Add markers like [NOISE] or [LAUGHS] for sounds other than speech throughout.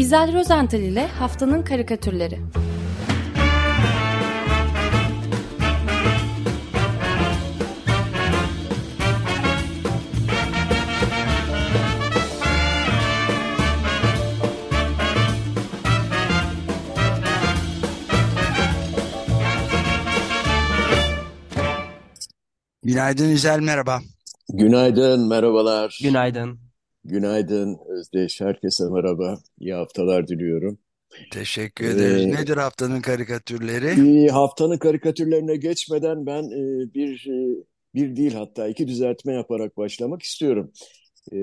İzel Rozental ile Haftanın Karikatürleri Günaydın İzel merhaba. Günaydın, merhabalar. Günaydın. Günaydın Özdeş, herkese merhaba. İyi haftalar diliyorum. Teşekkür ederiz. Ee, Nedir haftanın karikatürleri? bir haftanın karikatürlerine geçmeden ben e, bir e, bir değil hatta iki düzeltme yaparak başlamak istiyorum. E,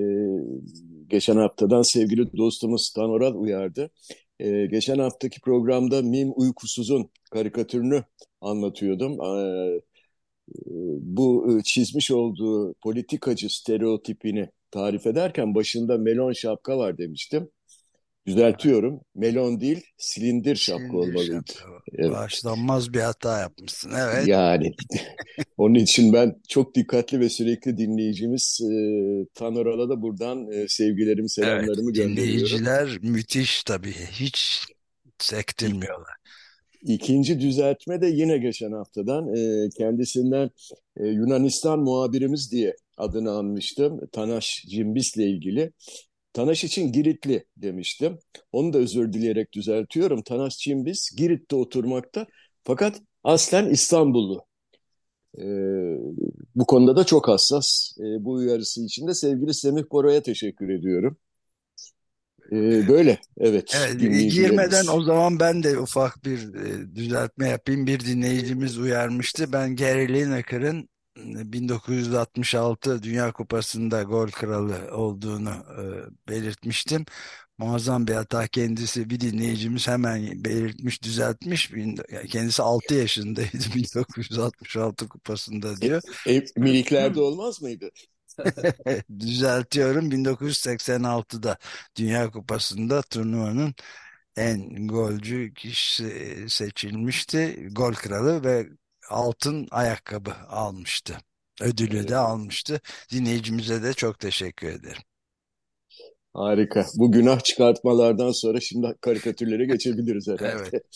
geçen haftadan sevgili dostumuz Tanoral uyardı. E, geçen haftaki programda Mim Uykusuz'un karikatürünü anlatıyordum. E, bu e, çizmiş olduğu politikacı stereotipini tarif ederken başında melon şapka var demiştim. Düzeltiyorum. Melon değil, silindir şapka Silindir olmalıydı. şapka. Evet. Bağışlanmaz bir hata yapmışsın. Evet. Yani [LAUGHS] onun için ben çok dikkatli ve sürekli dinleyicimiz e, Tanoral'a da buradan e, sevgilerimi, Evet. selamlarımı gönderiyorum. Dinleyiciler müthiş tabii. Hiç sektirmiyorlar. İkinci düzeltme de yine geçen haftadan e, kendisinden e, Yunanistan muhabirimiz diye adını anmıştım. Tanaş Cimbis'le ilgili. Tanaş için Giritli demiştim. Onu da özür dileyerek düzeltiyorum. Tanaş Cimbis Girit'te oturmakta fakat aslen İstanbullu. E, bu konuda da çok hassas. E, bu uyarısı için de sevgili Semih Bora'ya teşekkür ediyorum. E, böyle evet Evet, girmeden o zaman ben de ufak bir e, düzeltme yapayım. Bir dinleyicimiz uyarmıştı. Ben Gary Lineker'ın 1966 Dünya Kupası'nda gol kralı olduğunu e, belirtmiştim. Muazzam bir hata kendisi bir dinleyicimiz hemen belirtmiş, düzeltmiş. Kendisi 6 yaşındaydı [LAUGHS] 1966 kupasında E, diyor. e, miliklerde olmaz mıydı? [LAUGHS] Düzeltiyorum 1986'da Dünya Kupası'nda turnuvanın en golcü kişisi seçilmişti. Gol kralı ve altın ayakkabı almıştı. Ödülü de Evet, almıştı. Dinleyicimize de çok teşekkür ederim. Harika. Bu günah çıkartmalardan sonra şimdi karikatürlere geçebiliriz [LAUGHS] Evet. herhalde. [LAUGHS]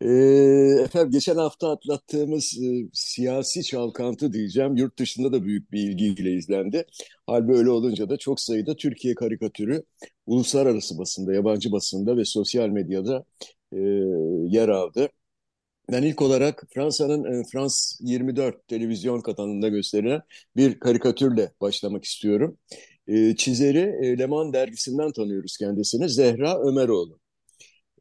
Ee, efendim geçen hafta atlattığımız e, siyasi çalkantı diyeceğim. Yurt dışında da büyük bir ilgiyle izlendi. Hal böyle olunca da çok sayıda Türkiye karikatürü uluslararası basında, yabancı basında ve sosyal medyada e, yer aldı. Ben ilk olarak Fransa'nın e, France 24 televizyon kanalında gösterilen bir karikatürle başlamak istiyorum. E, çizeri e, Le Monde dergisinden tanıyoruz kendisini. Zehra Ömeroğlu.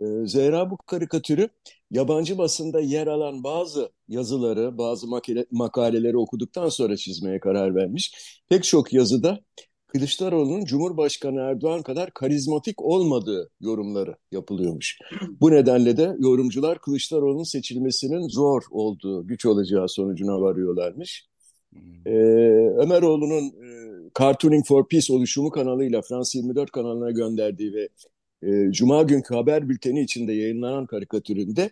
E, Zehra bu karikatürü yabancı basında yer alan bazı yazıları, bazı makale, makaleleri okuduktan sonra çizmeye karar vermiş. Pek çok yazıda Kılıçdaroğlu'nun Cumhurbaşkanı Erdoğan kadar karizmatik olmadığı yorumları yapılıyormuş. Bu nedenle de yorumcular Kılıçdaroğlu'nun seçilmesinin zor olduğu, güç olacağı sonucuna varıyorlarmış. Ee, Ömeroğlu'nun e, Cartooning for Peace oluşumu kanalıyla France 24 kanalına gönderdiği ve e, Cuma günkü haber bülteni içinde yayınlanan karikatüründe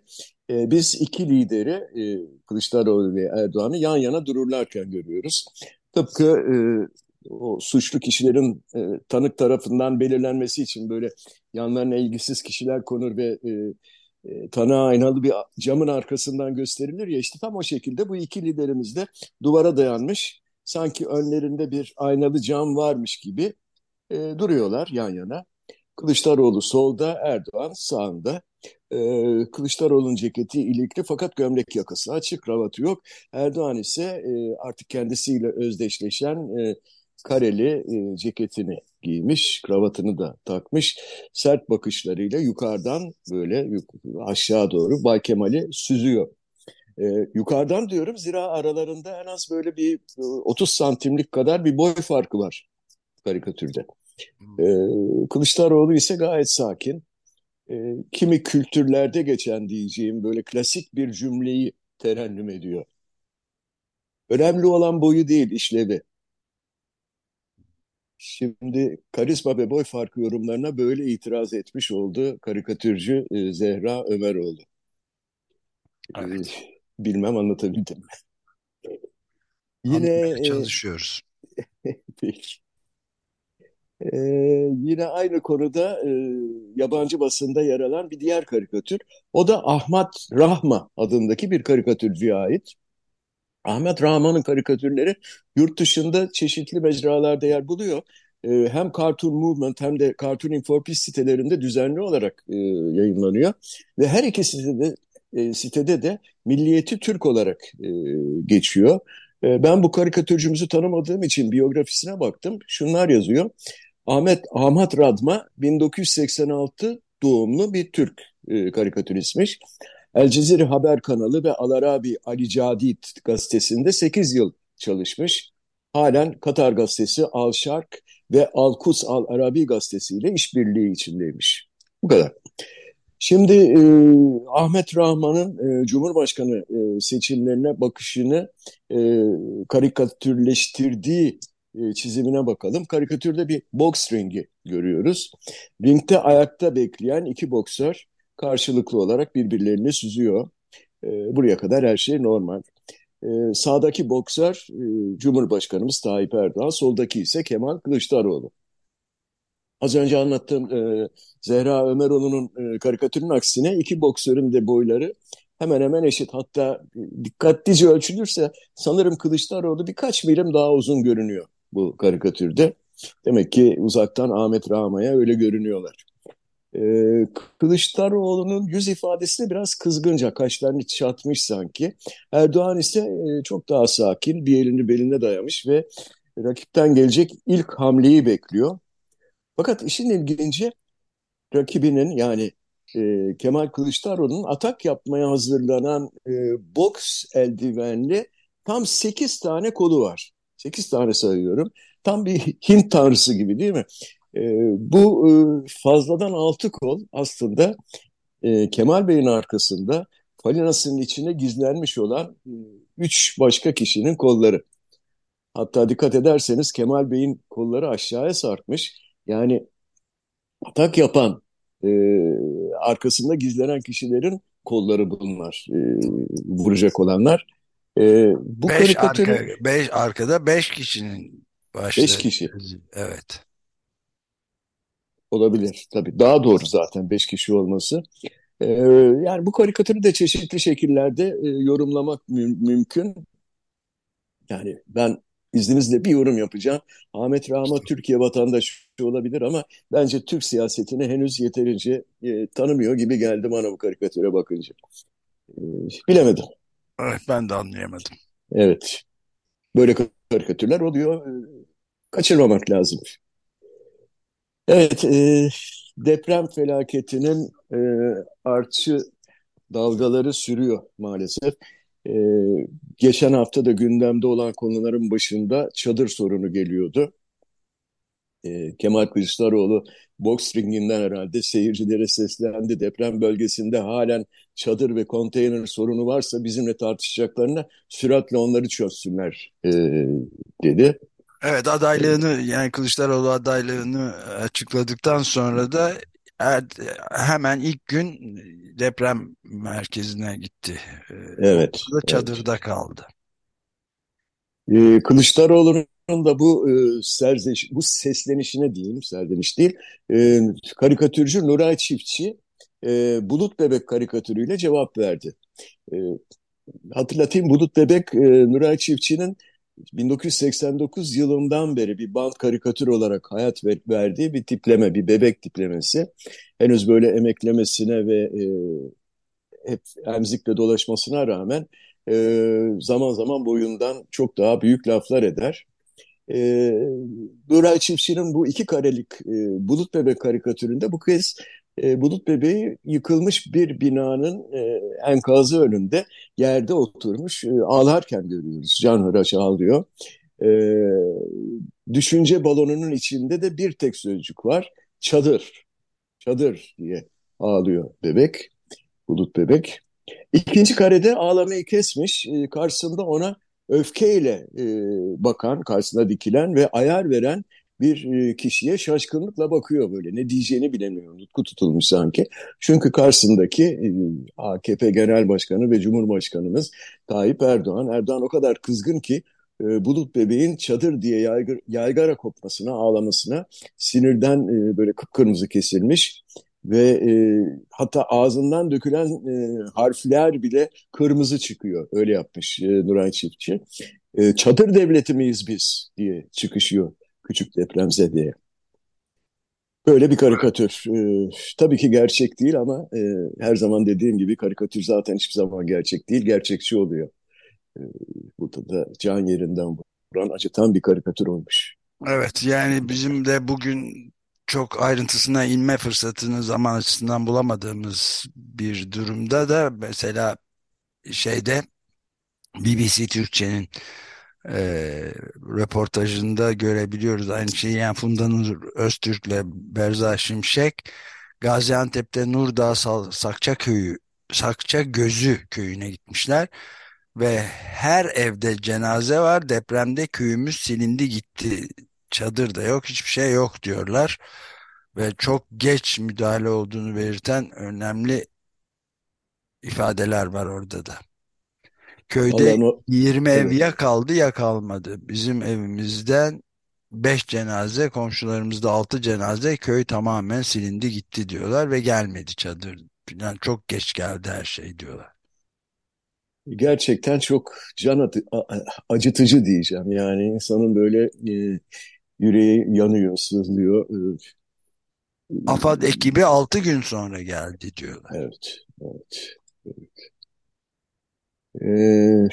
e, biz iki lideri e, Kılıçdaroğlu ve Erdoğan'ı yan yana dururlarken görüyoruz. Tıpkı e, o suçlu kişilerin e, tanık tarafından belirlenmesi için böyle yanlarına ilgisiz kişiler konur ve e, e, aynalı bir camın arkasından gösterilir ya işte tam o şekilde bu iki liderimiz de duvara dayanmış sanki önlerinde bir aynalı cam varmış gibi e, duruyorlar yan yana. Kılıçdaroğlu solda, Erdoğan sağında. Ee, Kılıçdaroğlu'nun ceketi ilikli fakat gömlek yakası açık, kravatı yok. Erdoğan ise e, artık kendisiyle özdeşleşen e, kareli e, ceketini giymiş, kravatını da takmış. Sert bakışlarıyla yukarıdan böyle yuk- aşağı doğru Bay Kemal'i süzüyor. Ee, yukarıdan diyorum zira aralarında en az böyle bir e, 30 santimlik kadar bir boy farkı var karikatürde. Ee, Kılıçdaroğlu ise gayet sakin. Ee, kimi kültürlerde geçen diyeceğim böyle klasik bir cümleyi terennüm ediyor. Önemli olan boyu değil, işlevi. Şimdi karizma ve boy farkı yorumlarına böyle itiraz etmiş oldu karikatürcü e, Zehra Ömeroğlu. Ee, Evet. bilmem anlatabildim mi? Yine Anlamaya e, çalışıyoruz. [LAUGHS] peki. Ee, yine aynı konuda e, yabancı basında yer alan bir diğer karikatür. O da Ahmet Rahma adındaki bir karikatürcüye ait. Ahmet Rahman'ın karikatürleri yurt dışında çeşitli mecralarda yer buluyor. Ee, hem Cartoon Movement hem de Cartooning for Peace sitelerinde düzenli olarak e, yayınlanıyor. Ve her iki sitede, e, sitede de milliyeti Türk olarak e, geçiyor. E, ben bu karikatürcümüzü tanımadığım için biyografisine baktım. Şunlar yazıyor. Ahmet Ahmet Radma 1986 doğumlu bir Türk e, karikatüristmiş. El Cezire Haber kanalı ve Alarabi Ali Cadid gazetesinde 8 yıl çalışmış. Halen Katar gazetesi Al Şark ve Al Quds Al Arabi gazetesiyle işbirliği içindeymiş. Bu kadar. Şimdi e, Ahmet Rahman'ın e, Cumhurbaşkanı e, seçimlerine bakışını e, karikatürleştirdiği e, çizimine bakalım. Karikatürde bir boks ringi görüyoruz. Ringde ayakta bekleyen iki boksör karşılıklı olarak birbirlerini süzüyor. E, buraya kadar her şey normal. E, sağdaki boksör e, Cumhurbaşkanımız Tayyip Erdoğan, soldaki ise Kemal Kılıçdaroğlu. Az önce anlattığım e, Zehra Ömeroğlu'nun e, karikatürün aksine iki boksörün de boyları hemen hemen eşit. Hatta dikkatlice ölçülürse sanırım Kılıçdaroğlu birkaç milim daha uzun görünüyor bu karikatürde. Demek ki uzaktan Ahmet Rama'ya öyle görünüyorlar. Ee, Kılıçdaroğlu'nun yüz ifadesi de biraz kızgınca, kaşlarını çatmış sanki. Erdoğan ise e, çok daha sakin, bir elini beline dayamış ve rakipten gelecek ilk hamleyi bekliyor. Fakat işin ilginci rakibinin yani e, Kemal Kılıçdaroğlu'nun atak yapmaya hazırlanan e, boks eldivenli tam 8 tane kolu var. 8 tane sayıyorum. Tam bir [LAUGHS] Hint tanrısı gibi değil mi? E, bu e, fazladan 6 kol aslında e, Kemal Bey'in arkasında falinasının içine gizlenmiş olan 3 e, başka kişinin kolları. Hatta dikkat ederseniz Kemal Bey'in kolları aşağıya sarkmış. Yani atak yapan e, arkasında gizlenen kişilerin kolları bunlar. E, vuracak olanlar. E, bu beş, karikatürü... arka, beş arkada beş kişinin başları. Beş kişi. Evet. Olabilir tabii. Daha doğru zaten beş kişi olması. Ee, yani bu karikatürü de çeşitli şekillerde e, yorumlamak mü mümkün. Yani ben izninizle bir yorum yapacağım. Ahmet Rahma Türkiye vatandaşı olabilir ama bence Türk siyasetini henüz yeterince e, tanımıyor gibi geldi bana bu karikatüre bakınca. E, bilemedim. Evet, ben de anlayamadım. Evet. Böyle karikatürler oluyor. E, kaçırmamak lazım. Evet, e, deprem felaketinin e, artçı dalgaları sürüyor maalesef. E, geçen hafta da gündemde olan konuların başında çadır sorunu geliyordu. E, Kemal Kılıçdaroğlu boks ringinden herhalde seyircilere seslendi. Deprem bölgesinde halen çadır ve konteyner sorunu varsa bizimle tartışacaklarına süratle onları çözsünler e, dedi. Evet adaylığını yani Kılıçdaroğlu adaylığını açıkladıktan sonra da er, hemen ilk gün deprem merkezine gitti. Evet. O da çadırda evet. kaldı. Ee, Kılıçdaroğlu'nun da bu e, serzeş, bu seslenişine diyeyim, serzeniş değil, e, karikatürcü Nuray Çiftçi e, Bulut Bebek karikatürüyle cevap verdi. E, hatırlatayım Bulut Bebek e, Nuray Çiftçi'nin 1989 yılından beri bir band karikatür olarak hayat verdiği bir tipleme, bir bebek tiplemesi. Henüz böyle emeklemesine ve e, hep emzikle dolaşmasına rağmen e, zaman zaman boyundan çok daha büyük laflar eder. E, Nuray Çiftçi'nin bu iki karelik e, Bulut Bebek karikatüründe bu kez e, Bulut Bebeği yıkılmış bir binanın e, enkazı önünde yerde oturmuş e, ağlarken görüyoruz. Can hıraş ağlıyor. E, düşünce balonunun içinde de bir tek sözcük var. Çadır. Çadır diye ağlıyor bebek. Bulut bebek. İkinci karede ağlamayı kesmiş. E, karşısında ona öfkeyle e, bakan, karşısına dikilen ve ayar veren bir e, kişiye şaşkınlıkla bakıyor böyle. Ne diyeceğini bilemiyor. Nutku tutulmuş sanki. Çünkü karşısındaki e, AKP Genel Başkanı ve Cumhurbaşkanımız Tayyip Erdoğan. Erdoğan o kadar kızgın ki e, Bulut bebeğin çadır diye yaygara, yaygara kopmasına, ağlamasına sinirden böyle kıpkırmızı kesilmiş ve e, hatta ağzından dökülen e, harfler bile kırmızı çıkıyor. Öyle yapmış e, Nuray Çiftçi. E, çadır devleti miyiz biz diye çıkışıyor küçük depremzedeye. Böyle bir karikatür. Ee, tabii ki gerçek değil ama e, her zaman dediğim gibi karikatür zaten hiçbir zaman gerçek değil, gerçekçi oluyor. Ee, burada da can yerinden vuran, acıtan bir karikatür olmuş. Evet yani bizim de bugün çok ayrıntısına inme fırsatını zaman açısından bulamadığımız bir durumda da mesela şeyde BBC Türkçe'nin e, röportajında görebiliyoruz. Aynı şeyi yani Funda Nur Öztürk'le Berza Şimşek Gaziantep'te Nurdağ Sakça köyü Sakça Gözü köyüne gitmişler ve her evde cenaze var. Depremde köyümüz silindi gitti. Çadır da yok, hiçbir şey yok diyorlar. Ve çok geç müdahale olduğunu belirten önemli ifadeler var orada da. Köyde o, 20 evet. ev ya kaldı ya kalmadı. Bizim evimizden 5 cenaze, komşularımızda 6 cenaze, köy tamamen silindi gitti diyorlar ve gelmedi çadır. Yani çok geç geldi her şey diyorlar. Gerçekten çok can acıtıcı diyeceğim. Yani insanın böyle e, yüreği yanıyor, sızlıyor. E, AFAD ekibi 6 gün sonra geldi diyorlar. Evet, evet. evet. Ee,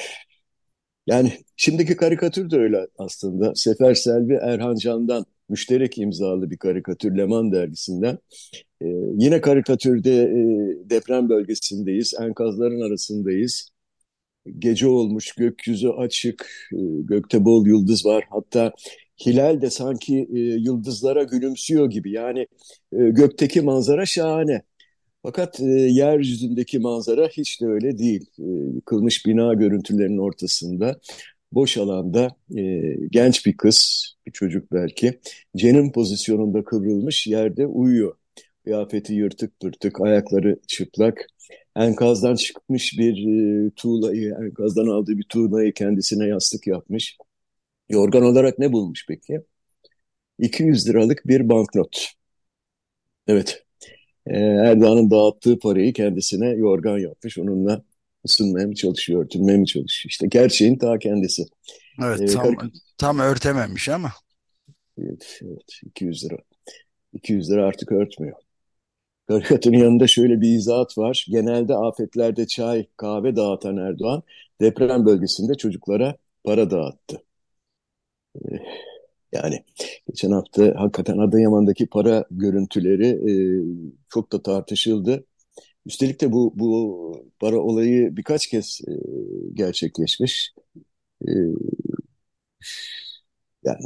yani şimdiki karikatür de öyle aslında. Sefer Selvi Erhan Can'dan müşterek imzalı bir karikatür Leman dergisinden. Ee, yine karikatürde e, deprem bölgesindeyiz, enkazların arasındayız. Gece olmuş, gökyüzü açık, e, gökte bol yıldız var. Hatta hilal de sanki e, yıldızlara gülümsüyor gibi. Yani e, gökteki manzara şahane. Fakat e, yeryüzündeki manzara hiç de öyle değil. E, yıkılmış bina görüntülerinin ortasında boş alanda e, genç bir kız, bir çocuk belki, cenin pozisyonunda kıvrılmış yerde uyuyor. Kıyafeti yırtık pırtık, ayakları çıplak. Enkazdan çıkmış bir e, tuğlayı, enkazdan aldığı bir tuğlayı kendisine yastık yapmış. Yorgan olarak ne bulmuş peki? 200 liralık bir banknot. Evet, e, Erdoğan'ın dağıttığı parayı kendisine yorgan yapmış. Onunla ısınmaya mı çalışıyor, örtünmeye mi çalışıyor? İşte gerçeğin ta kendisi. Evet, ee, tam, tam örtememiş ama. Evet, evet, 200 lira. 200 lira artık örtmüyor. Karikatürün yanında şöyle bir izahat var. Genelde afetlerde çay, kahve dağıtan Erdoğan deprem bölgesinde çocuklara para dağıttı. Ee, yani geçen hafta hakikaten Adıyaman'daki para görüntüleri e, çok da tartışıldı. Üstelik de bu, bu para olayı birkaç kez e, gerçekleşmiş. E, yani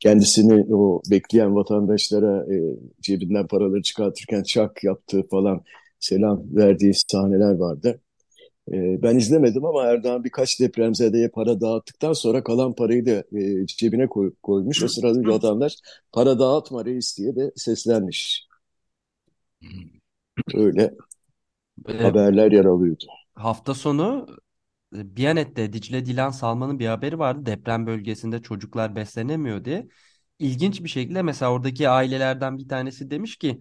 kendisini o bekleyen vatandaşlara e, cebinden paraları çıkartırken çak yaptığı falan selam verdiği sahneler vardı. Ee, ben izlemedim ama Erdoğan birkaç depremzedeye para dağıttıktan sonra kalan parayı da e, cebine koy, koymuş. O sırada vatandaş para dağıtma reis diye de seslenmiş. Öyle ee, haberler yer alıyordu. Hafta sonu e, Biyanet'te Dicle Dilan Salman'ın bir haberi vardı. Deprem bölgesinde çocuklar beslenemiyor diye. İlginç bir şekilde mesela oradaki ailelerden bir tanesi demiş ki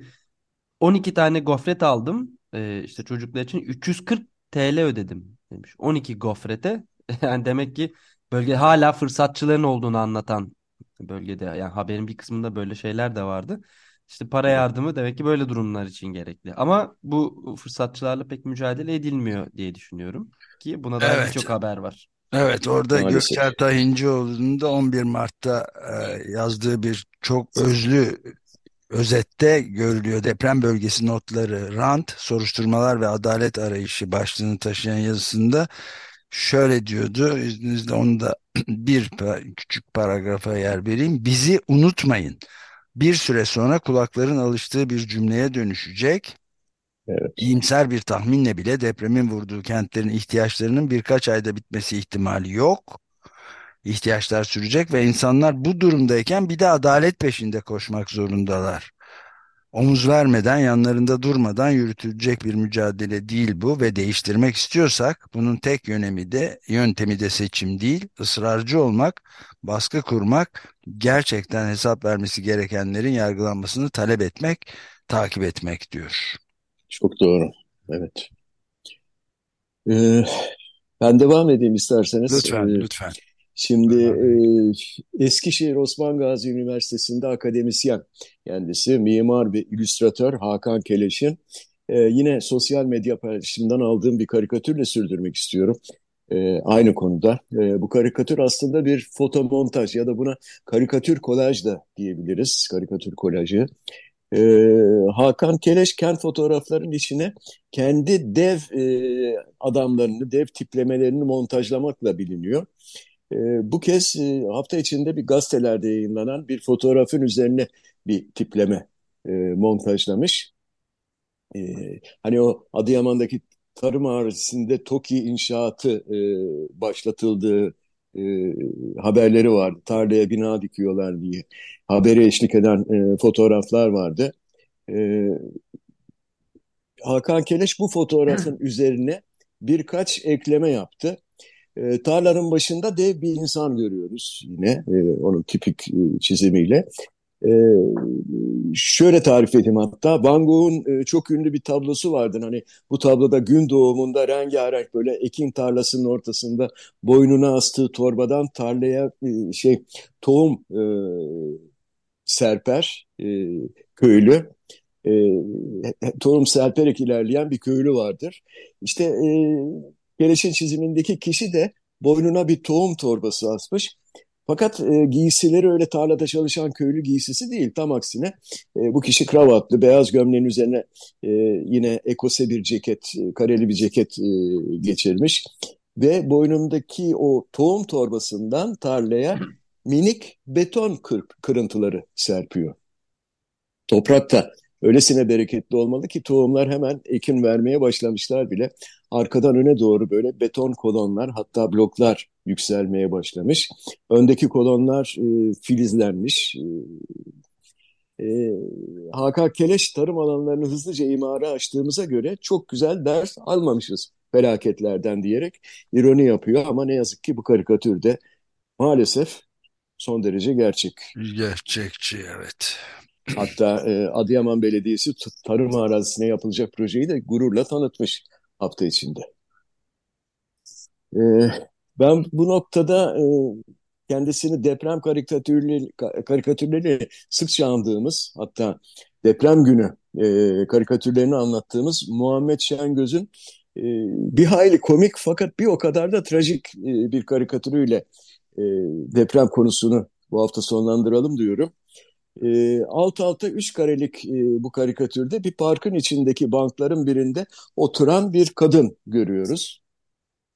12 tane gofret aldım. Ee, işte çocuklar için 340 TL ödedim demiş. 12 gofrete. [LAUGHS] Yani demek ki bölge hala fırsatçıların olduğunu anlatan bölgede yani haberin bir kısmında böyle şeyler de vardı. İşte para yardımı demek ki böyle durumlar için gerekli. Ama bu fırsatçılarla pek mücadele edilmiyor diye düşünüyorum ki buna dair evet. birçok haber var. Evet orada Maalesef. Gökçer Tahincioğlu'nun da 11 Mart'ta e, yazdığı bir çok özlü Özette görülüyor deprem bölgesi notları rant, soruşturmalar ve adalet arayışı başlığını taşıyan yazısında şöyle diyordu. İzninizle onu da [CLEARS THROAT] bir küçük paragrafa yer vereyim. Bizi unutmayın. Bir süre sonra kulakların alıştığı bir cümleye dönüşecek. Evet. İyimser bir tahminle bile depremin vurduğu kentlerin ihtiyaçlarının birkaç ayda bitmesi ihtimali yok ihtiyaçlar sürecek ve insanlar bu durumdayken bir de adalet peşinde koşmak zorundalar Omuz vermeden, yanlarında durmadan yürütülecek bir mücadele değil bu ve değiştirmek istiyorsak bunun tek yönemi de yöntemi de seçim değil, ısrarcı olmak, baskı kurmak, gerçekten hesap vermesi gerekenlerin yargılanmasını talep etmek, takip etmek diyor. Çok doğru. Evet. Ee, ben devam edeyim isterseniz. Lütfen, ee, lütfen. Şimdi e, Eskişehir Osman Gazi Üniversitesi'nde akademisyen kendisi, mimar ve illüstratör Hakan Keleş'in e, yine sosyal medya paylaşımından aldığım bir karikatürle sürdürmek istiyorum. E, aynı konuda. E, bu karikatür aslında bir fotomontaj ya da buna karikatür kolaj da diyebiliriz. Karikatür kolajı. E, Hakan Keleş kent fotoğraflarının içine kendi dev e, adamlarını, dev tiplemelerini montajlamakla biliniyor. E, bu kez e, hafta içinde bir gazetelerde yayınlanan bir fotoğrafın üzerine bir tipleme e, montajlamış. E, hani o Adıyaman'daki tarım arazisinde TOKİ inşaatı e, başlatıldığı e, haberleri vardı. Tarlaya bina dikiyorlar diye. Haberi eşlik eden e, fotoğraflar vardı. E, Hakan Keleş bu fotoğrafın [CLEARS THROAT] üzerine birkaç ekleme yaptı. E, tarlanın başında dev bir insan görüyoruz yine e, onun tipik e, çizimiyle. E, şöyle tarif edeyim hatta Van Gogh'un e, çok ünlü bir tablosu vardı. Hani bu tabloda gün doğumunda rengarenk böyle ekin tarlasının ortasında boynuna astığı torbadan tarlaya e, şey tohum e, serper e, köylü. E, tohum serperek ilerleyen bir köylü vardır. İşte e, Beleş'in çizimindeki kişi de boynuna bir tohum torbası asmış. Fakat e, giysileri öyle tarlada çalışan köylü giysisi değil. Tam aksine e, bu kişi kravatlı, beyaz gömleğin üzerine e, yine ekose bir ceket, e, kareli bir ceket e, geçirmiş. Ve boynundaki o tohum torbasından tarlaya minik beton kır, kırıntıları serpiyor. Toprakta öylesine bereketli olmalı ki tohumlar hemen ekin vermeye başlamışlar bile. Arkadan öne doğru böyle beton kolonlar hatta bloklar yükselmeye başlamış. Öndeki kolonlar e, filizlenmiş. E, e, Keleş tarım alanlarını hızlıca imara açtığımıza göre çok güzel ders almamışız felaketlerden diyerek ironi yapıyor. Ama ne yazık ki bu karikatürde maalesef son derece gerçek. Gerçekçi evet. Hatta e, Adıyaman Belediyesi tarım arazisine yapılacak projeyi de gururla tanıtmış hafta içinde. E, ben bu noktada e, kendisini deprem karikatürleri, karikatürleri sıkça andığımız hatta deprem günü e, karikatürlerini anlattığımız Muhammed Şengöz'ün e, bir hayli komik fakat bir o kadar da trajik e, bir karikatürüyle e, deprem konusunu bu hafta sonlandıralım diyorum. E, alt alta üç karelik e, bu karikatürde bir parkın içindeki bankların birinde oturan bir kadın görüyoruz.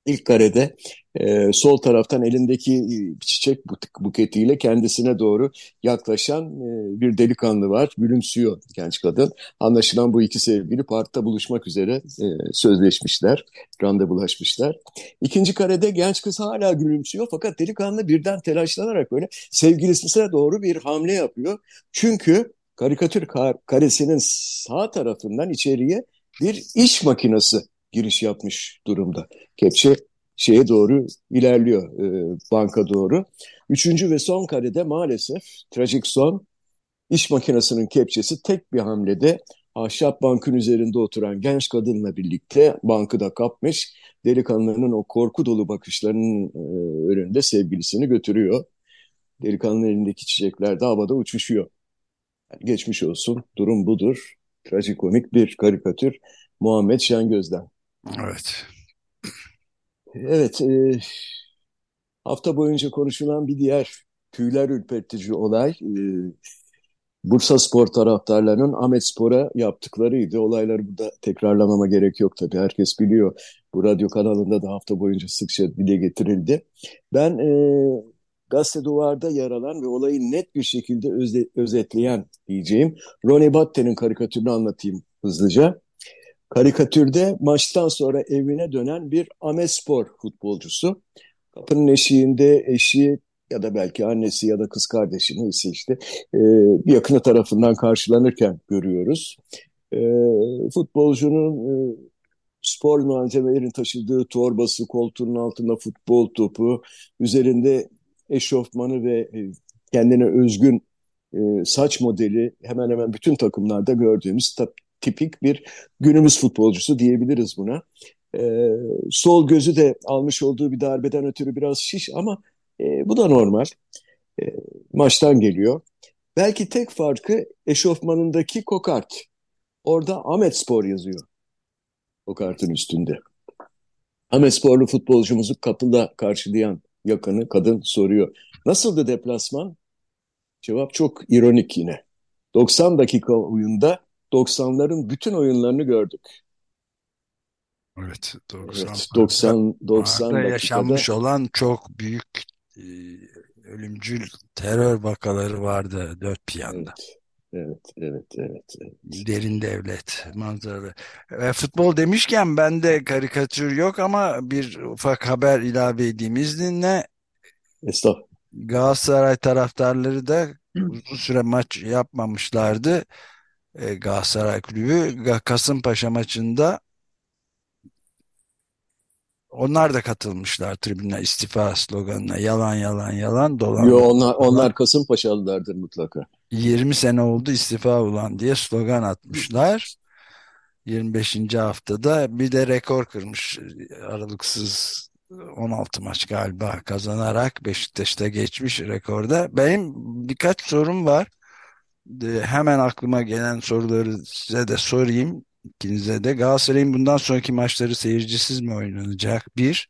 İlk karede e, sol taraftan elindeki e, çiçek buketiyle kendisine doğru yaklaşan e, bir delikanlı var. Gülümsüyor genç kadın. Anlaşılan bu iki sevgili parkta buluşmak üzere e, sözleşmişler, randevulaşmışlar. İkinci karede genç kız hala gülümsüyor fakat delikanlı birden telaşlanarak böyle sevgilisine doğru bir hamle yapıyor. Çünkü karikatür kar karesinin sağ tarafından içeriye bir iş makinesi giriş yapmış durumda. Kepçe şeye doğru ilerliyor e, banka doğru. Üçüncü ve son karede maalesef trajik son iş makinesinin kepçesi tek bir hamlede ahşap bankın üzerinde oturan genç kadınla birlikte bankı da kapmış. Delikanlının o korku dolu bakışlarının e, önünde sevgilisini götürüyor. Delikanlının elindeki çiçekler de havada uçuşuyor. Geçmiş olsun durum budur. Trajikomik bir karikatür Muhammed Şengöz'den. Evet. Evet, e, hafta boyunca konuşulan bir diğer tüyler ürpertici olay e, Bursa Spor taraftarlarının Ahmet Spor'a yaptıklarıydı. Olayları burada tekrarlamama gerek yok tabii. Herkes biliyor. Bu radyo kanalında da hafta boyunca sıkça dile getirildi. Ben e, Gazete Duvar'da yer alan ve olayı net bir şekilde özde, özetleyen diyeceğim Ronnie Batte'nin karikatürünü anlatayım hızlıca. Karikatürde maçtan sonra evine dönen bir Amespor futbolcusu. Kapının eşiğinde eşi ya da belki annesi ya da kız kardeşi neyse işte e, bir yakını tarafından karşılanırken görüyoruz. E, futbolcunun e, spor malzemelerin taşıdığı torbası, koltuğunun altında futbol topu, üzerinde eşofmanı ve e, kendine özgün e, saç modeli hemen hemen bütün takımlarda gördüğümüz tipik bir günümüz futbolcusu diyebiliriz buna. E, sol gözü de almış olduğu bir darbeden ötürü biraz şiş ama e, bu da normal. E, maçtan geliyor. Belki tek farkı eşofmanındaki kokart. Orada Ahmet Spor yazıyor. Kokartın üstünde. Ahmet Sporlu futbolcumuzu kapıda karşılayan yakını kadın soruyor. Nasıldı deplasman? Cevap çok ironik yine. 90 dakika oyunda 90'ların bütün oyunlarını gördük. Evet, 90 evet, 90 90 dakikada yaşanmış olan çok büyük e, ölümcül terör vakaları vardı dört bir yanda. Evet, evet, evet, evet. Derin devlet manzaralı. Ve futbol demişken bende karikatür yok ama bir ufak haber ilave edeyim izninle. Estağfurullah. Galatasaray taraftarları da uzun süre maç yapmamışlardı. E, Galatasaray Kulübü Kasımpaşa maçında onlar da katılmışlar tribüne istifa sloganına. Yalan yalan yalan dolan. Yo, onlar, onlar Kasımpaşalılardır mutlaka. 20 sene oldu istifa ulan diye slogan atmışlar. 25. haftada bir de rekor kırmış aralıksız 16 maç galiba kazanarak Beşiktaş'ta geçmiş rekorda. Benim birkaç sorum var. Hemen aklıma gelen soruları size de sorayım. İkinize de Galatasaray'ın bundan sonraki maçları seyircisiz mi oynanacak? Bir.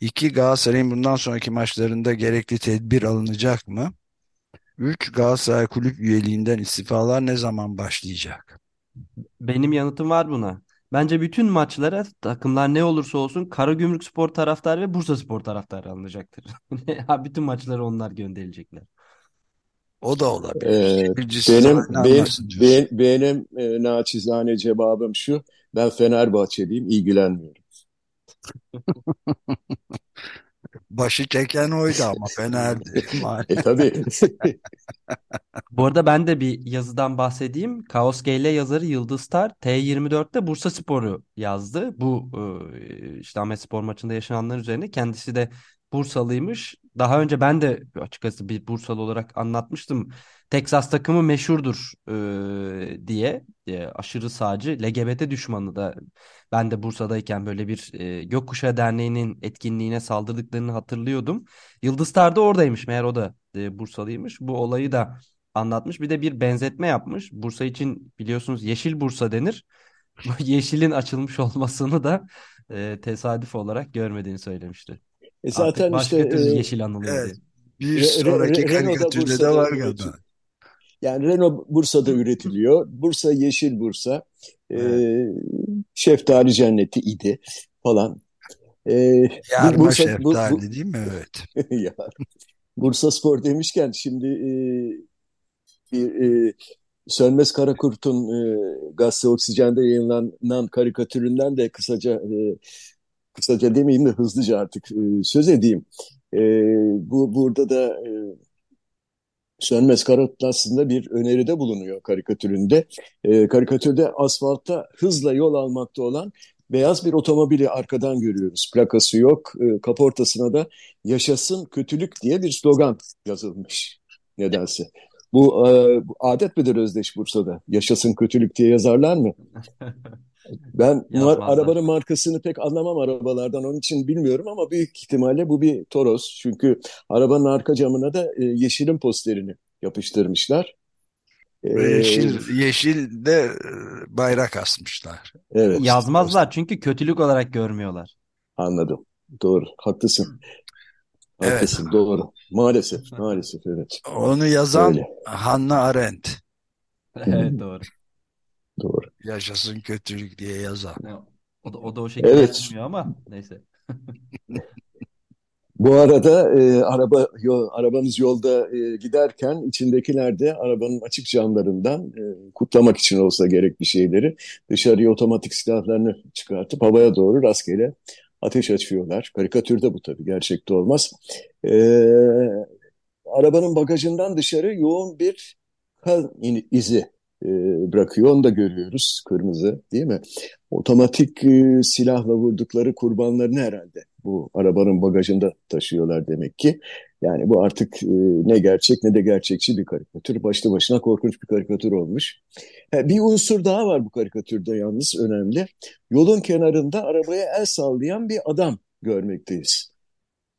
İki Galatasaray'ın bundan sonraki maçlarında gerekli tedbir alınacak mı? Üç Galatasaray kulüp üyeliğinden istifalar ne zaman başlayacak? Benim yanıtım var buna. Bence bütün maçlara takımlar ne olursa olsun Karagümrük Spor taraftarı ve Bursa Spor taraftarı alınacaktır. [LAUGHS] bütün maçları onlar gönderilecekler. O da olabilir. Ee, benim benim, benim, benim e, naçizane cevabım şu. Ben Fenerbahçeliyim, ilgilenmiyorum. [LAUGHS] Başı çeken oydu ama Fener'di. [LAUGHS] e tabii. [LAUGHS] Bu arada ben de bir yazıdan bahsedeyim. Kaos GL yazarı Yıldız Star T24'te Bursa Spor'u yazdı. Bu e, işte Ahmet Spor maçında yaşananlar üzerine. Kendisi de Bursalıymış. Daha önce ben de açıkçası bir Bursalı olarak anlatmıştım. Texas takımı meşhurdur e, diye e, aşırı sağcı LGBT düşmanı da ben de Bursa'dayken böyle bir e, Gökkuşağı Derneği'nin etkinliğine saldırdıklarını hatırlıyordum. Yıldız Tar da oradaymış meğer o da e, Bursalıymış. Bu olayı da anlatmış. Bir de bir benzetme yapmış. Bursa için biliyorsunuz Yeşil Bursa denir. [LAUGHS] Yeşilin açılmış olmasını da e, tesadüf olarak görmediğini söylemişti. E zaten Artık başka işte türlü e, yeşil anılıyor evet, Bir sonraki karikatürde de var galiba. Yani Renault Bursa'da üretiliyor. Bursa yeşil Bursa. Evet. E, şeftali cenneti idi falan. E, Yarma Bursa, şeftali bu, bu, değil mi? Evet. [LAUGHS] ya, Bursa Spor demişken şimdi e, bir e, Sönmez Karakurt'un e, Gazete Oksijen'de yayınlanan karikatüründen de kısaca e, kısaca demeyeyim de hızlıca artık e, söz edeyim. E, bu burada da e, Sönmez Karat aslında bir öneride bulunuyor karikatüründe. E, karikatürde asfaltta hızla yol almakta olan beyaz bir otomobili arkadan görüyoruz. Plakası yok. E, kaportasına da yaşasın kötülük diye bir slogan yazılmış nedense. Bu, e, adet midir Özdeş Bursa'da? Yaşasın kötülük diye yazarlar mı? [LAUGHS] Ben mar arabanın markasını pek anlamam arabalardan onun için bilmiyorum ama büyük ihtimalle bu bir Toros. Çünkü arabanın arka camına da e, yeşilin posterini yapıştırmışlar. Ve yeşil, yeşil de e, bayrak asmışlar. Evet. Yazmazlar çünkü kötülük olarak görmüyorlar. Anladım. Doğru. Haklısın. Haklısın. Evet. Doğru. Maalesef. Maalesef evet. Onu yazan Öyle. Hannah Arendt. [LAUGHS] evet doğru. Doğru. Yaşasın kötülük diye yazan. O da, o da o şekilde evet. yazmıyor ama neyse. [LAUGHS] Bu arada e, araba yol, arabamız yolda e, giderken içindekiler de arabanın açık camlarından e, kutlamak için olsa gerek bir şeyleri dışarıya otomatik silahlarını çıkartıp havaya doğru rastgele ateş açıyorlar. Karikatürde bu tabii gerçekte olmaz. E, arabanın bagajından dışarı yoğun bir kan izi e, bırakıyor. Onu da görüyoruz. Kırmızı değil mi? Otomatik e, silahla vurdukları kurbanlarını herhalde bu arabanın bagajında taşıyorlar demek ki. Yani bu artık e, ne gerçek ne de gerçekçi bir karikatür. Başlı başına korkunç bir karikatür olmuş. bir unsur daha var bu karikatürde yalnız önemli. Yolun kenarında arabaya el sallayan bir adam görmekteyiz.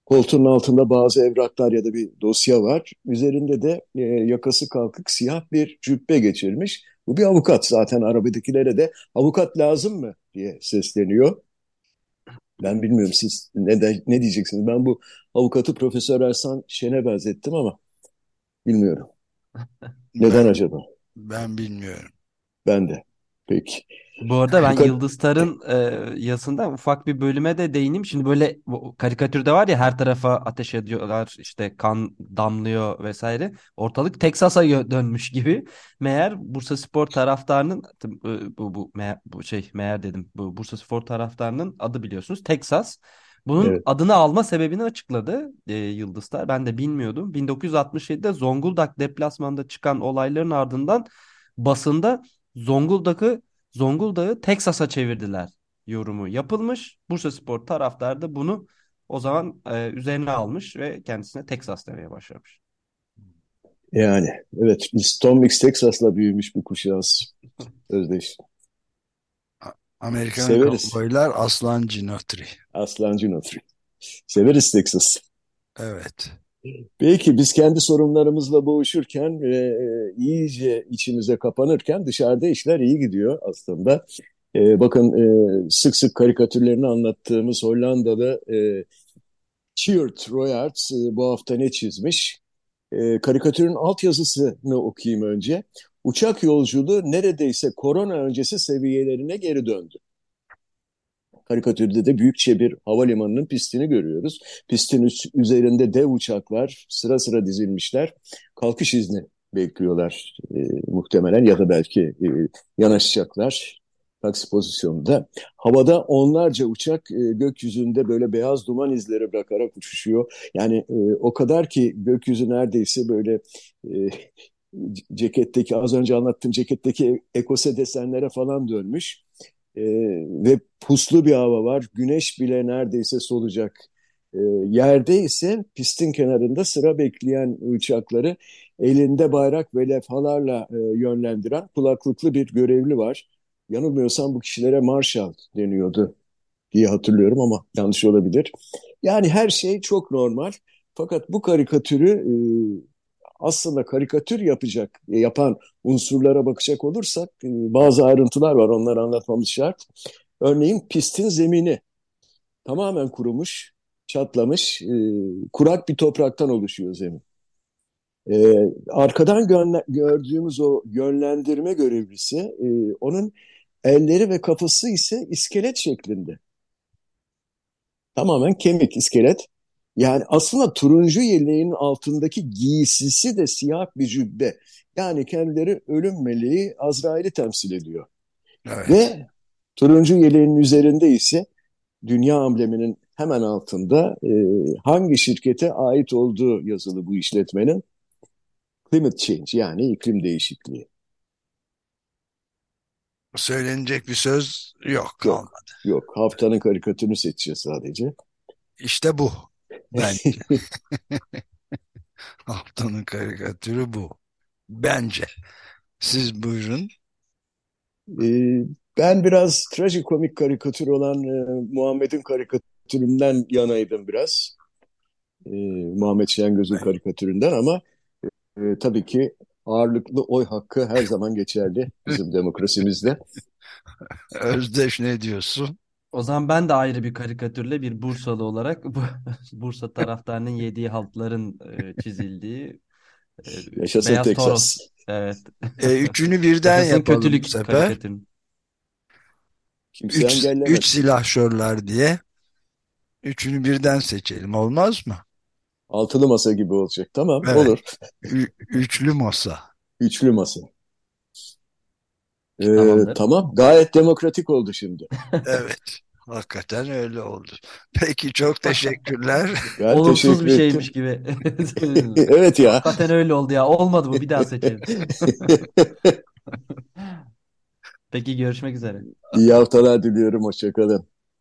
Koltuğun altında bazı evraklar ya da bir dosya var. Üzerinde de e, yakası kalkık siyah bir cübbe geçirmiş. Bu bir avukat zaten arabadakilere de avukat lazım mı diye sesleniyor. Ben bilmiyorum siz ne, de, ne diyeceksiniz. Ben bu avukatı Profesör Ersan Şen'e benzettim ama bilmiyorum. [LAUGHS] Neden Ben, acaba? ben bilmiyorum. Ben de. Peki. Bu arada ben Yıldız Tar'ın e, yazısında ufak bir bölüme de değineyim. Şimdi böyle karikatürde var ya her tarafa ateş ediyorlar işte kan damlıyor vesaire. Ortalık Teksas'a dönmüş gibi. Meğer Bursaspor taraftarının e, bu, bu, meğer, bu şey meğer dedim. Bu Bursaspor taraftarının adı biliyorsunuz Teksas. Bunun Evet. adını alma sebebini açıkladı e, Yıldız Tar. Ben de bilmiyordum. 1967'de Zonguldak deplasmanında çıkan olayların ardından basında Zonguldak'ı Zonguldak'ı Teksas'a çevirdiler yorumu yapılmış. Bursaspor taraftarı da bunu o zaman e, üzerine almış ve kendisine Teksas demeye başlamış. Yani evet biz Tom Mix Texas'la büyümüş bir kuşağız. [LAUGHS] Özdeş. Amerikan Severiz. kovboylar Aslan Ginotri. Aslancı Notri. Severiz Texas. Evet. Peki biz kendi sorunlarımızla boğuşurken ve e, iyice içimize kapanırken dışarıda işler iyi gidiyor aslında. E, bakın e, sık sık karikatürlerini anlattığımız Hollandalı e, Tjeerd Royaerts e, bu hafta ne çizmiş? E, karikatürün altyazısını okuyayım önce. Uçak yolculuğu neredeyse korona öncesi seviyelerine geri döndü. Karikatürde de büyükçe bir havalimanının pistini görüyoruz. Pistin üzerinde dev uçaklar sıra sıra dizilmişler. Kalkış izni bekliyorlar e, muhtemelen ya da belki e, yanaşacaklar taksi pozisyonunda. Havada onlarca uçak e, gökyüzünde böyle beyaz duman izleri bırakarak uçuşuyor. Yani e, o kadar ki gökyüzü neredeyse böyle e, ceketteki az önce anlattığım ceketteki ekose desenlere falan dönmüş. Ee, ve puslu bir hava var. Güneş bile neredeyse solacak. Ee, yerde ise pistin kenarında sıra bekleyen uçakları elinde bayrak ve levhalarla e, yönlendiren kulaklıklı bir görevli var. Yanılmıyorsam bu kişilere marshal deniyordu diye hatırlıyorum ama yanlış olabilir. Yani her şey çok normal. Fakat bu karikatürü e, aslında karikatür yapacak, yapan unsurlara bakacak olursak e, bazı ayrıntılar var. Onları anlatmamız şart. Örneğin pistin zemini tamamen kurumuş, çatlamış, e, kurak bir topraktan oluşuyor zemin. E, arkadan gördüğümüz o yönlendirme görevlisi, e, onun elleri ve kafası ise iskelet şeklinde. Tamamen kemik, iskelet. Yani aslında turuncu yeleğin altındaki giysisi de siyah bir cübbe. Yani kendileri ölüm meleği Azrail'i temsil ediyor. Evet. Ve turuncu yeleğin üzerinde ise dünya ambleminin hemen altında e, hangi şirkete ait olduğu yazılı bu işletmenin climate change yani iklim değişikliği. Söylenecek bir söz yok kalmadı. Yok, yok haftanın karikatürünü seçeceğiz sadece. İşte bu. Bence. [LAUGHS] Haftanın karikatürü bu. Bence. Siz buyurun. Ee, ben biraz trajikomik karikatür olan e, Muhammed'in karikatüründen yanaydım biraz. Ee, Muhammed Şengöz'ün karikatüründen ama e, tabii ki ağırlıklı oy hakkı her zaman geçerli bizim [LAUGHS] demokrasimizde. Özdeş ne diyorsun? O zaman ben de ayrı bir karikatürle bir Bursalı olarak bu [LAUGHS] Bursa taraftarının yediği haltların e, çizildiği e, Yaşasın Beyaz Teksas. Toros. Evet. E, üçünü [LAUGHS] birden Yaşasın yapalım bu kötülük sefer. karikatürü. Kimse Üç, engellemez. üç silahşörler diye. Üçünü birden seçelim. Olmaz mı? Altılı masa gibi olacak. Tamam, Evet. olur. Ü- üçlü masa. Üçlü masa. Ee, Tamamdır. tamam, gayet demokratik oldu şimdi. Evet. Hakikaten öyle oldu. Peki çok teşekkürler. [LAUGHS] Ben Olumsuz teşekkür bir ettim. şeymiş gibi. [LAUGHS] [LAUGHS] Evet ya. Hakikaten öyle oldu ya. Olmadı mı? Bir daha seçelim. Peki görüşmek üzere. İyi haftalar diliyorum. Hoşçakalın.